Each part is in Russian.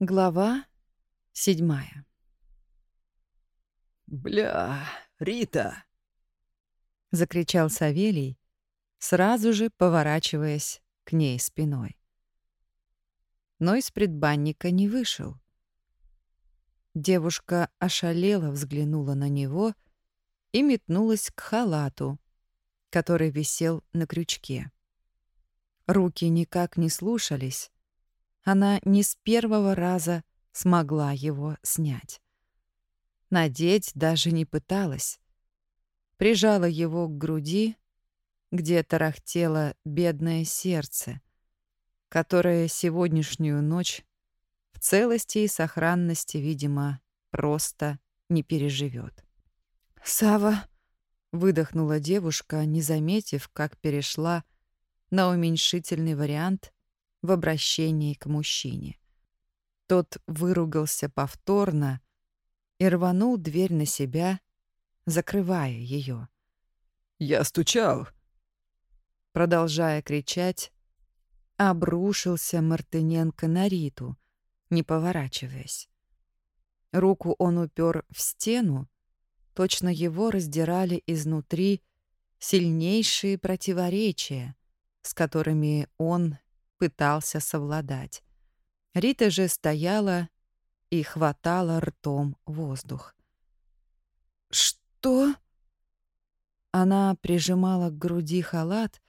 Глава седьмая. «Бля, Рита!» — закричал Савелий, сразу же поворачиваясь к ней спиной. Но из предбанника не вышел. Девушка ошалела взглянула на него и метнулась к халату, который висел на крючке. Руки никак не слушались, она не с первого раза смогла его снять. Надеть даже не пыталась. Прижала его к груди, где тарахтело бедное сердце, которое сегодняшнюю ночь в целости и сохранности, видимо, просто не переживет. «Сава!» — выдохнула девушка, не заметив, как перешла на уменьшительный вариант в обращении к мужчине. Тот выругался повторно и рванул дверь на себя, закрывая ее. «Я стучал!» Продолжая кричать, обрушился Мартыненко на Риту, не поворачиваясь. Руку он упер в стену, точно его раздирали изнутри сильнейшие противоречия, с которыми он пытался совладать. Рита же стояла и хватала ртом воздух. «Что?» Она прижимала к груди халат,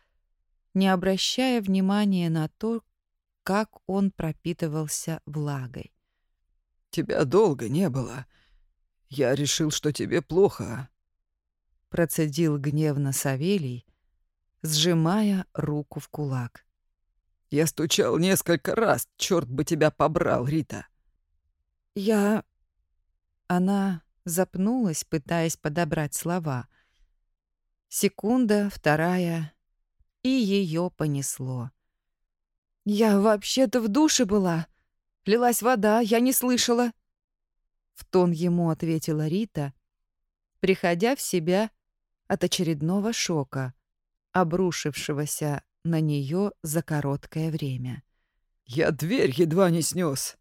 не обращая внимания на то, как он пропитывался влагой. «Тебя долго не было. Я решил, что тебе плохо», — процедил гневно Савелий, сжимая руку в кулак. Я стучал несколько раз, черт бы тебя побрал, Рита. Я... Она запнулась, пытаясь подобрать слова. Секунда, вторая, и ее понесло. «Я вообще-то в душе была. Лилась вода, я не слышала». В тон ему ответила Рита, приходя в себя от очередного шока, обрушившегося на нее за короткое время. «Я дверь едва не снес.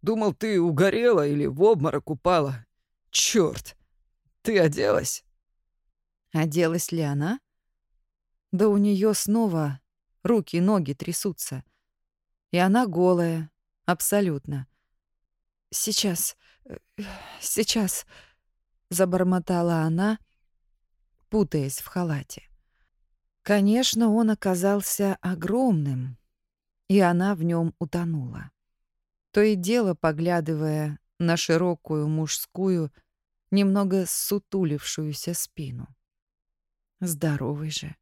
Думал, ты угорела или в обморок упала. Черт! Ты оделась?» Оделась ли она? Да у нее снова руки и ноги трясутся. И она голая, абсолютно. «Сейчас, э, сейчас», — забормотала она, путаясь в халате. Конечно, он оказался огромным, и она в нем утонула. То и дело, поглядывая на широкую мужскую, немного сутулившуюся спину. Здоровый же.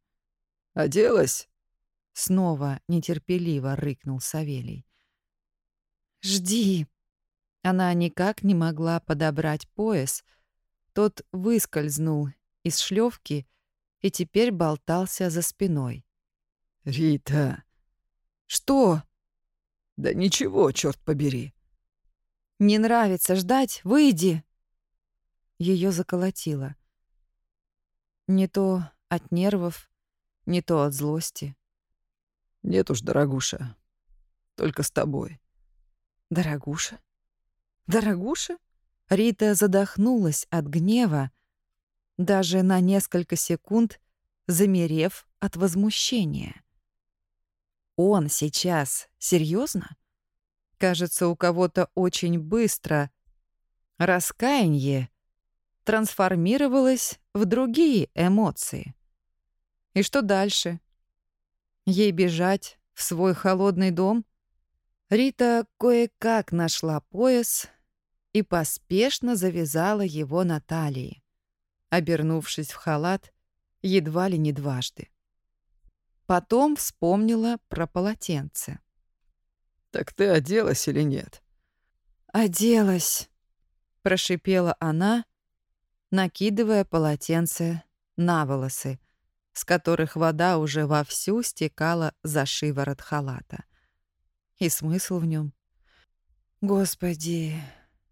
«Оделась?» Снова нетерпеливо рыкнул Савелий. «Жди!» Она никак не могла подобрать пояс. Тот выскользнул из шлёвки и теперь болтался за спиной. «Рита!» «Что?» «Да ничего, черт побери!» «Не нравится ждать? Выйди!» Ее заколотило. Не то от нервов, не то от злости. «Нет уж, дорогуша, только с тобой». «Дорогуша? Дорогуша?» Рита задохнулась от гнева, даже на несколько секунд замерев от возмущения. Он сейчас серьезно? Кажется, у кого-то очень быстро раскаяние трансформировалось в другие эмоции. И что дальше? Ей бежать в свой холодный дом? Рита кое-как нашла пояс и поспешно завязала его на талии обернувшись в халат едва ли не дважды. Потом вспомнила про полотенце. «Так ты оделась или нет?» «Оделась», — прошипела она, накидывая полотенце на волосы, с которых вода уже вовсю стекала за шиворот халата. И смысл в нем? Господи,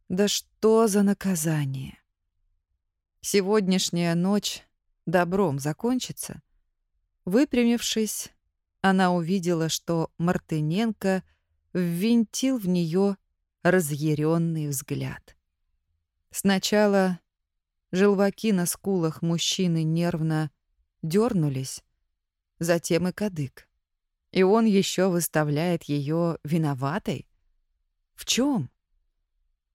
да что за наказание? Сегодняшняя ночь добром закончится. Выпрямившись, она увидела, что Мартыненко ввинтил в нее разъяренный взгляд. Сначала желваки на скулах мужчины нервно дернулись, затем и кадык. И он еще выставляет ее виноватой? В чем?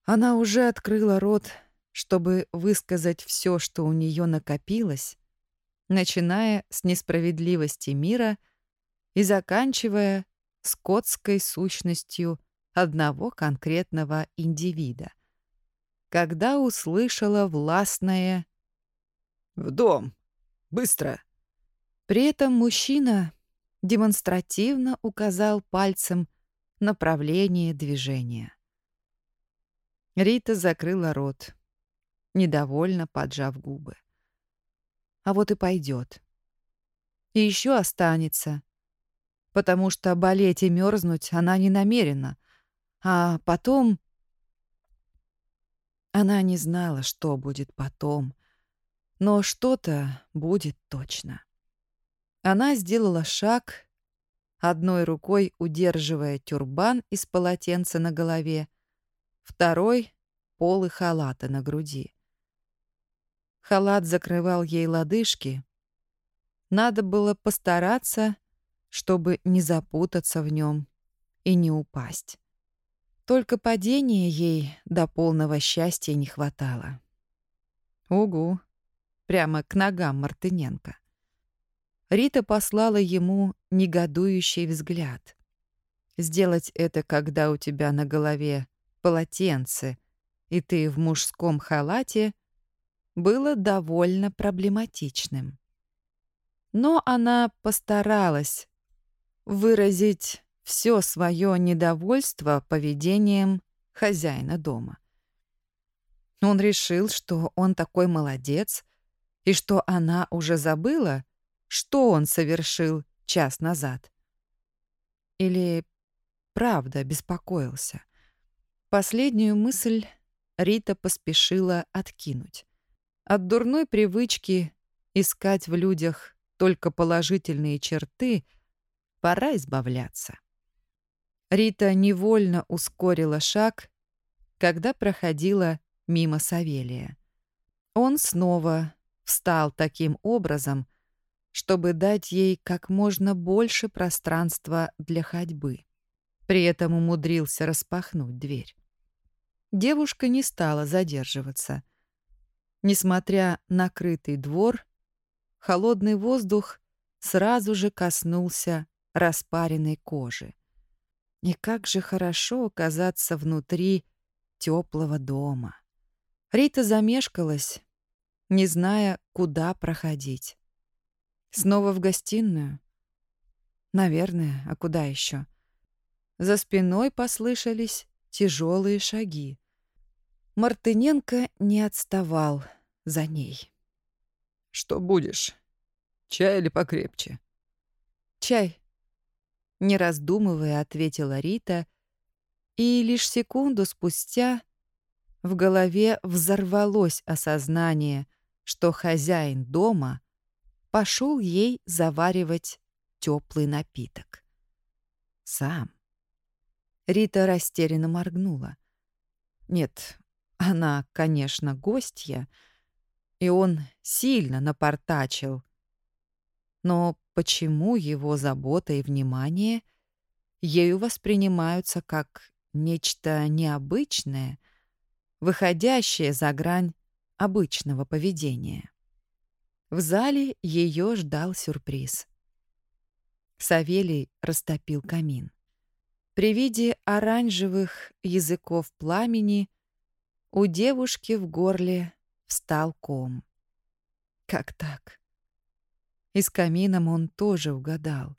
Она уже открыла рот, чтобы высказать все, что у нее накопилось, начиная с несправедливости мира и заканчивая скотской сущностью одного конкретного индивида. Когда услышала властное «В дом! Быстро!» При этом мужчина демонстративно указал пальцем направление движения. Рита закрыла рот, недовольно поджав губы. А вот и пойдет. И еще останется, потому что болеть и мерзнуть она не намерена. А потом... Она не знала, что будет потом, но что-то будет точно. Она сделала шаг, одной рукой удерживая тюрбан из полотенца на голове, второй — полы халата на груди. Халат закрывал ей лодыжки. Надо было постараться чтобы не запутаться в нем и не упасть. Только падения ей до полного счастья не хватало. Угу, прямо к ногам Мартыненко. Рита послала ему негодующий взгляд. Сделать это, когда у тебя на голове полотенце, и ты в мужском халате, было довольно проблематичным. Но она постаралась выразить все свое недовольство поведением хозяина дома. Он решил, что он такой молодец, и что она уже забыла, что он совершил час назад. Или правда беспокоился. Последнюю мысль Рита поспешила откинуть. От дурной привычки искать в людях только положительные черты — Пора избавляться. Рита невольно ускорила шаг, когда проходила мимо Савелия. Он снова встал таким образом, чтобы дать ей как можно больше пространства для ходьбы. При этом умудрился распахнуть дверь. Девушка не стала задерживаться. Несмотря на крытый двор, холодный воздух сразу же коснулся распаренной кожи. И как же хорошо оказаться внутри теплого дома. Рита замешкалась, не зная, куда проходить. Снова в гостиную? Наверное, а куда еще? За спиной послышались тяжелые шаги. Мартыненко не отставал за ней. «Что будешь? Чай или покрепче?» «Чай», не раздумывая, ответила Рита, и лишь секунду спустя в голове взорвалось осознание, что хозяин дома пошел ей заваривать теплый напиток. Сам. Рита растерянно моргнула. Нет, она, конечно, гостья, и он сильно напортачил. Но почему его забота и внимание ею воспринимаются как нечто необычное, выходящее за грань обычного поведения. В зале ее ждал сюрприз. Савелий растопил камин. При виде оранжевых языков пламени у девушки в горле встал ком. Как так? И с камином он тоже угадал.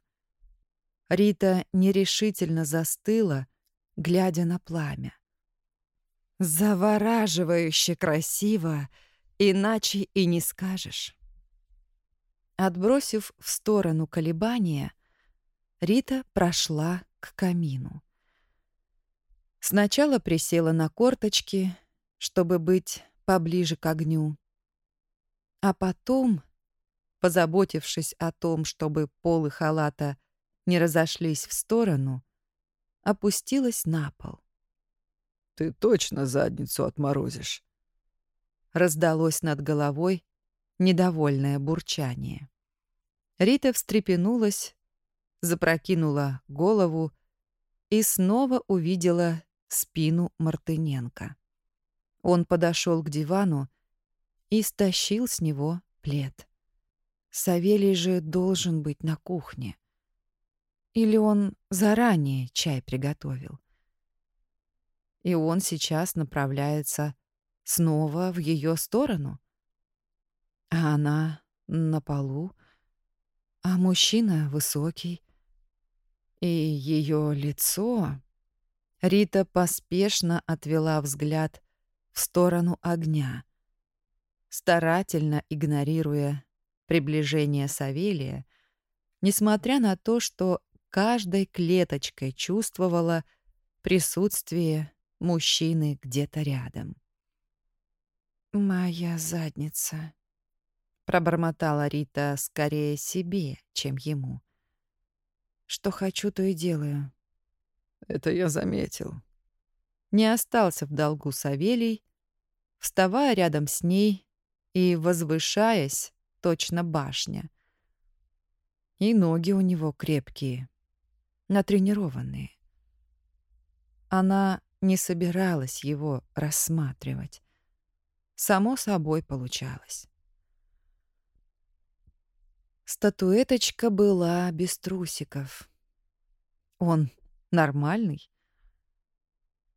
Рита нерешительно застыла, глядя на пламя. Завораживающе красиво, иначе и не скажешь. Отбросив в сторону колебания, Рита прошла к камину. Сначала присела на корточки, чтобы быть поближе к огню, а потом позаботившись о том, чтобы полы халата не разошлись в сторону, опустилась на пол. Ты точно задницу отморозишь. Раздалось над головой недовольное бурчание. Рита встрепенулась, запрокинула голову и снова увидела спину Мартыненко. Он подошел к дивану и стащил с него плед. Савелий же должен быть на кухне. Или он заранее чай приготовил. И он сейчас направляется снова в ее сторону. А она на полу, а мужчина высокий. И ее лицо... Рита поспешно отвела взгляд в сторону огня, старательно игнорируя приближение Савелия, несмотря на то, что каждой клеточкой чувствовала присутствие мужчины где-то рядом. «Моя задница», — пробормотала Рита скорее себе, чем ему. «Что хочу, то и делаю». «Это я заметил». Не остался в долгу Савелий, вставая рядом с ней и возвышаясь, точно башня. И ноги у него крепкие, натренированные. Она не собиралась его рассматривать. Само собой получалось. Статуэточка была без трусиков. Он нормальный?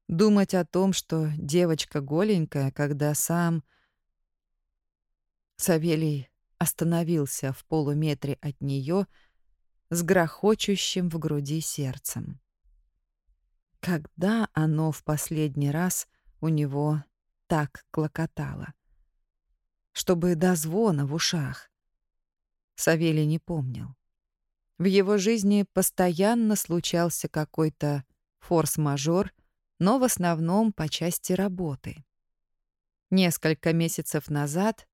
Думать о том, что девочка голенькая, когда сам... Савелий остановился в полуметре от нее с грохочущим в груди сердцем. Когда оно в последний раз у него так клокотало? Чтобы до звона в ушах. Савелий не помнил. В его жизни постоянно случался какой-то форс-мажор, но в основном по части работы. Несколько месяцев назад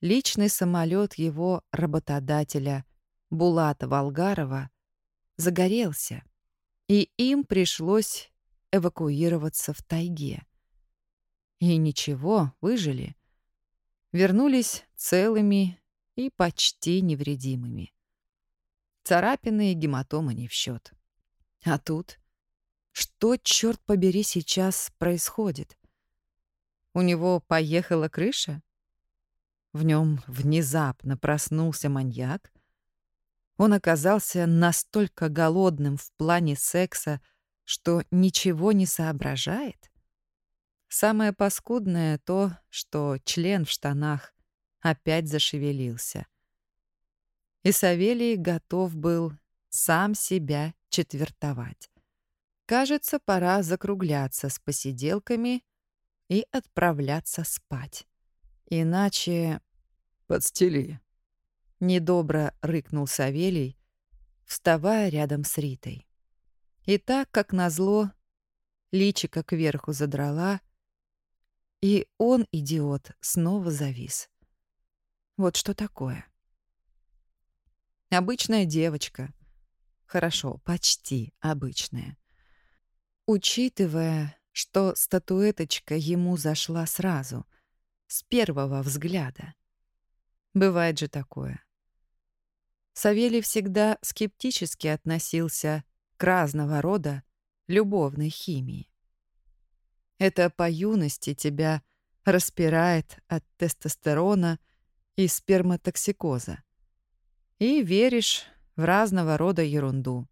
личный самолет его работодателя Булата Волгарова загорелся, и им пришлось эвакуироваться в тайге. И ничего, выжили. Вернулись целыми и почти невредимыми. Царапины и гематомы не в счет. А тут? Что, черт побери, сейчас происходит? У него поехала крыша? В нем внезапно проснулся маньяк? Он оказался настолько голодным в плане секса, что ничего не соображает? Самое паскудное то, что член в штанах опять зашевелился. И Савелий готов был сам себя четвертовать. Кажется, пора закругляться с посиделками и отправляться спать. Иначе... «Подстели», — недобро рыкнул Савелий, вставая рядом с Ритой. И так, как назло, личико кверху задрала, и он, идиот, снова завис. Вот что такое? Обычная девочка. Хорошо, почти обычная. Учитывая, что статуэточка ему зашла сразу — с первого взгляда. Бывает же такое. Савелий всегда скептически относился к разного рода любовной химии. Это по юности тебя распирает от тестостерона и сперматоксикоза. И веришь в разного рода ерунду.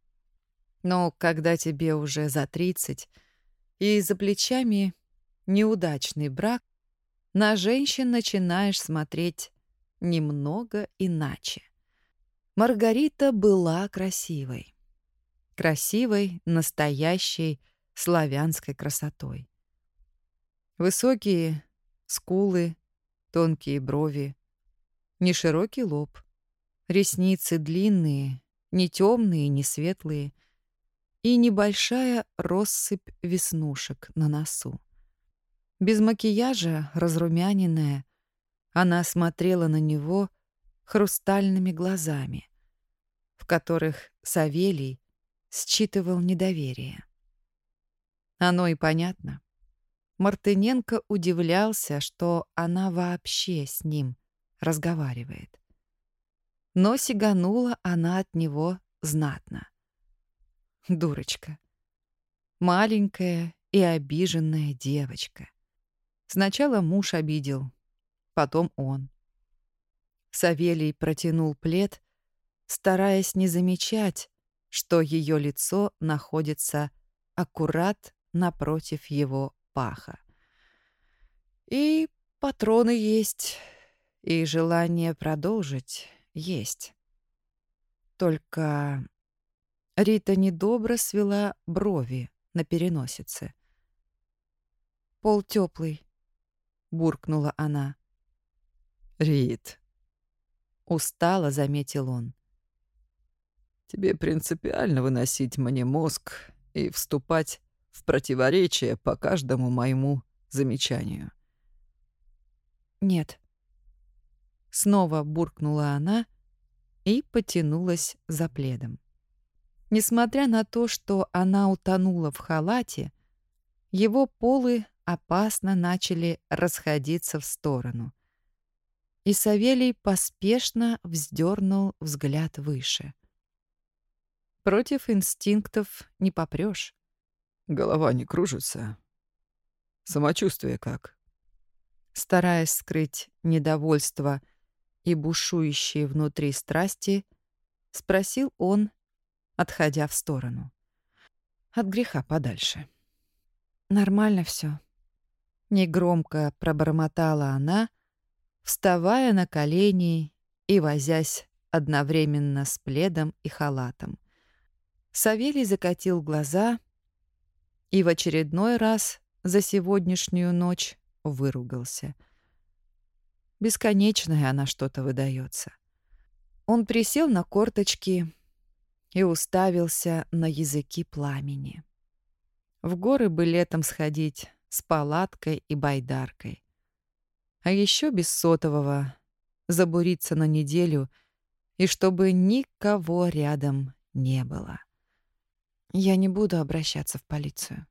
Но когда тебе уже за 30 и за плечами неудачный брак, на женщин начинаешь смотреть немного иначе. Маргарита была красивой. Красивой, настоящей, славянской красотой. Высокие скулы, тонкие брови, неширокий лоб, ресницы длинные, не темные, не светлые и небольшая россыпь веснушек на носу. Без макияжа, разрумяненная, она смотрела на него хрустальными глазами, в которых Савелий считывал недоверие. Оно и понятно. Мартыненко удивлялся, что она вообще с ним разговаривает. Но сиганула она от него знатно. Дурочка. Маленькая и обиженная девочка. Сначала муж обидел, потом он. Савелий протянул плед, стараясь не замечать, что ее лицо находится аккурат напротив его паха. И патроны есть, и желание продолжить есть. Только Рита недобро свела брови на переносице. «Пол теплый», — буркнула она. «Рит», — устало заметил он. «Тебе принципиально выносить мне мозг и вступать в противоречие по каждому моему замечанию». «Нет». Снова буркнула она и потянулась за пледом. Несмотря на то, что она утонула в халате, его полы опасно начали расходиться в сторону. И Савелий поспешно вздернул взгляд выше. Против инстинктов не попрешь. Голова не кружится. Самочувствие как? Стараясь скрыть недовольство и бушующие внутри страсти, спросил он, отходя в сторону. От греха подальше. Нормально все. Негромко пробормотала она, вставая на колени и возясь одновременно с пледом и халатом. Савелий закатил глаза и в очередной раз за сегодняшнюю ночь выругался. Бесконечная она что-то выдается. Он присел на корточки и уставился на языки пламени. В горы бы летом сходить с палаткой и байдаркой. А еще без сотового забуриться на неделю и чтобы никого рядом не было. «Я не буду обращаться в полицию»,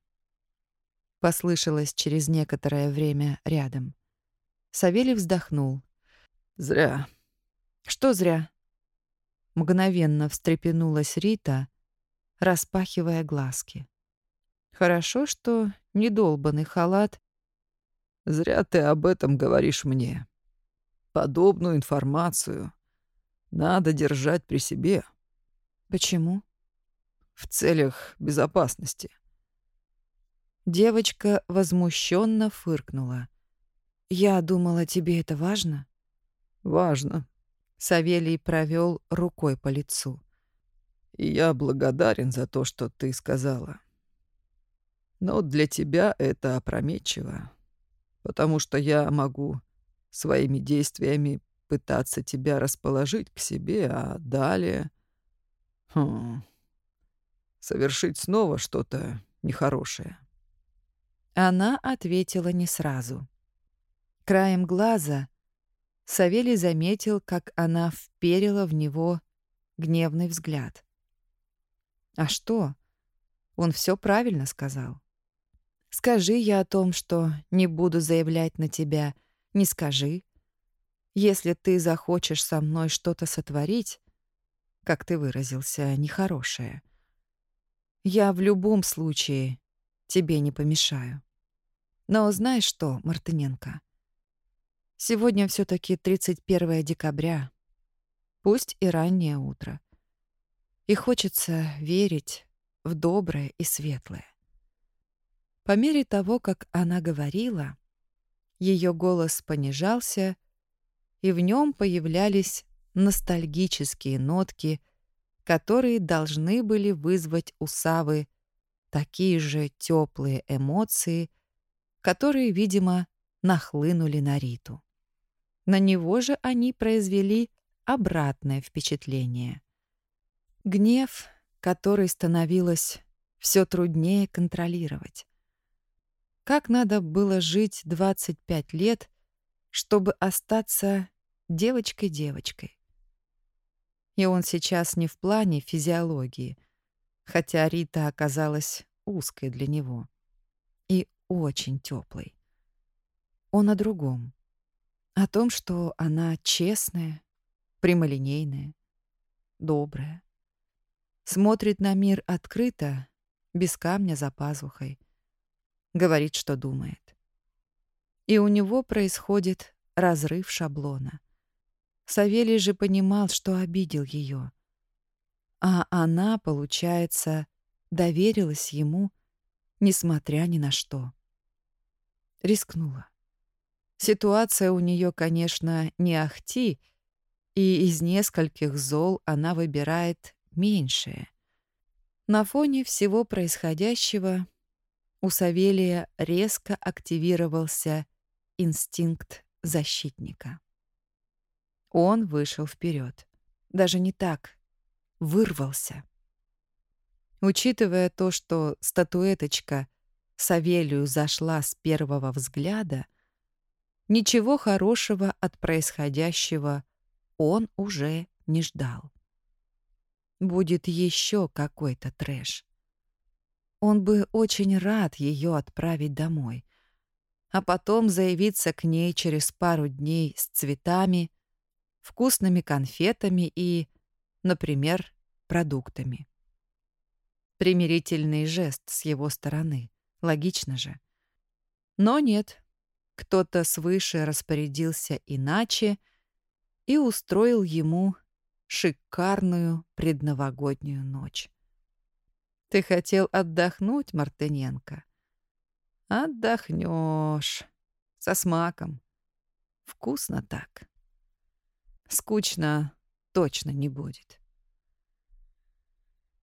— послышалось через некоторое время рядом. Савелий вздохнул. «Зря». «Что зря?» Мгновенно встрепенулась Рита, распахивая глазки. Хорошо, что недолбанный халат. Зря ты об этом говоришь мне. Подобную информацию надо держать при себе. Почему? В целях безопасности. Девочка возмущенно фыркнула. Я думала, тебе это важно? Важно. Савелий провел рукой по лицу. «И я благодарен за то, что ты сказала. Но для тебя это опрометчиво, потому что я могу своими действиями пытаться тебя расположить к себе, а далее... Хм, совершить снова что-то нехорошее». Она ответила не сразу. Краем глаза Савелий заметил, как она вперила в него гневный взгляд. «А что? Он все правильно сказал. Скажи я о том, что не буду заявлять на тебя, не скажи. Если ты захочешь со мной что-то сотворить, как ты выразился, нехорошее, я в любом случае тебе не помешаю. Но знаешь что, Мартыненко, Сегодня все таки 31 декабря. Пусть и раннее утро. И хочется верить в доброе и светлое. По мере того, как она говорила, ее голос понижался, и в нем появлялись ностальгические нотки, которые должны были вызвать у Савы такие же теплые эмоции, которые, видимо, нахлынули на Риту. На него же они произвели обратное впечатление. Гнев, который становилось все труднее контролировать. Как надо было жить 25 лет, чтобы остаться девочкой-девочкой? И он сейчас не в плане физиологии, хотя Рита оказалась узкой для него. и очень теплый. Он о другом. О том, что она честная, прямолинейная, добрая. Смотрит на мир открыто, без камня за пазухой. Говорит, что думает. И у него происходит разрыв шаблона. Савелий же понимал, что обидел ее. А она, получается, доверилась ему, несмотря ни на что. Рискнула. Ситуация у нее, конечно, не ахти, и из нескольких зол она выбирает меньшее. На фоне всего происходящего у Савелия резко активировался инстинкт защитника. Он вышел вперед. Даже не так. Вырвался. Учитывая то, что статуэточка Савелию зашла с первого взгляда, ничего хорошего от происходящего он уже не ждал. Будет еще какой-то трэш. Он бы очень рад ее отправить домой, а потом заявиться к ней через пару дней с цветами, вкусными конфетами и, например, продуктами. Примирительный жест с его стороны. Логично же. Но нет. Кто-то свыше распорядился иначе и устроил ему шикарную предновогоднюю ночь. Ты хотел отдохнуть, Мартыненко? Отдохнешь. Со смаком. Вкусно так. Скучно точно не будет.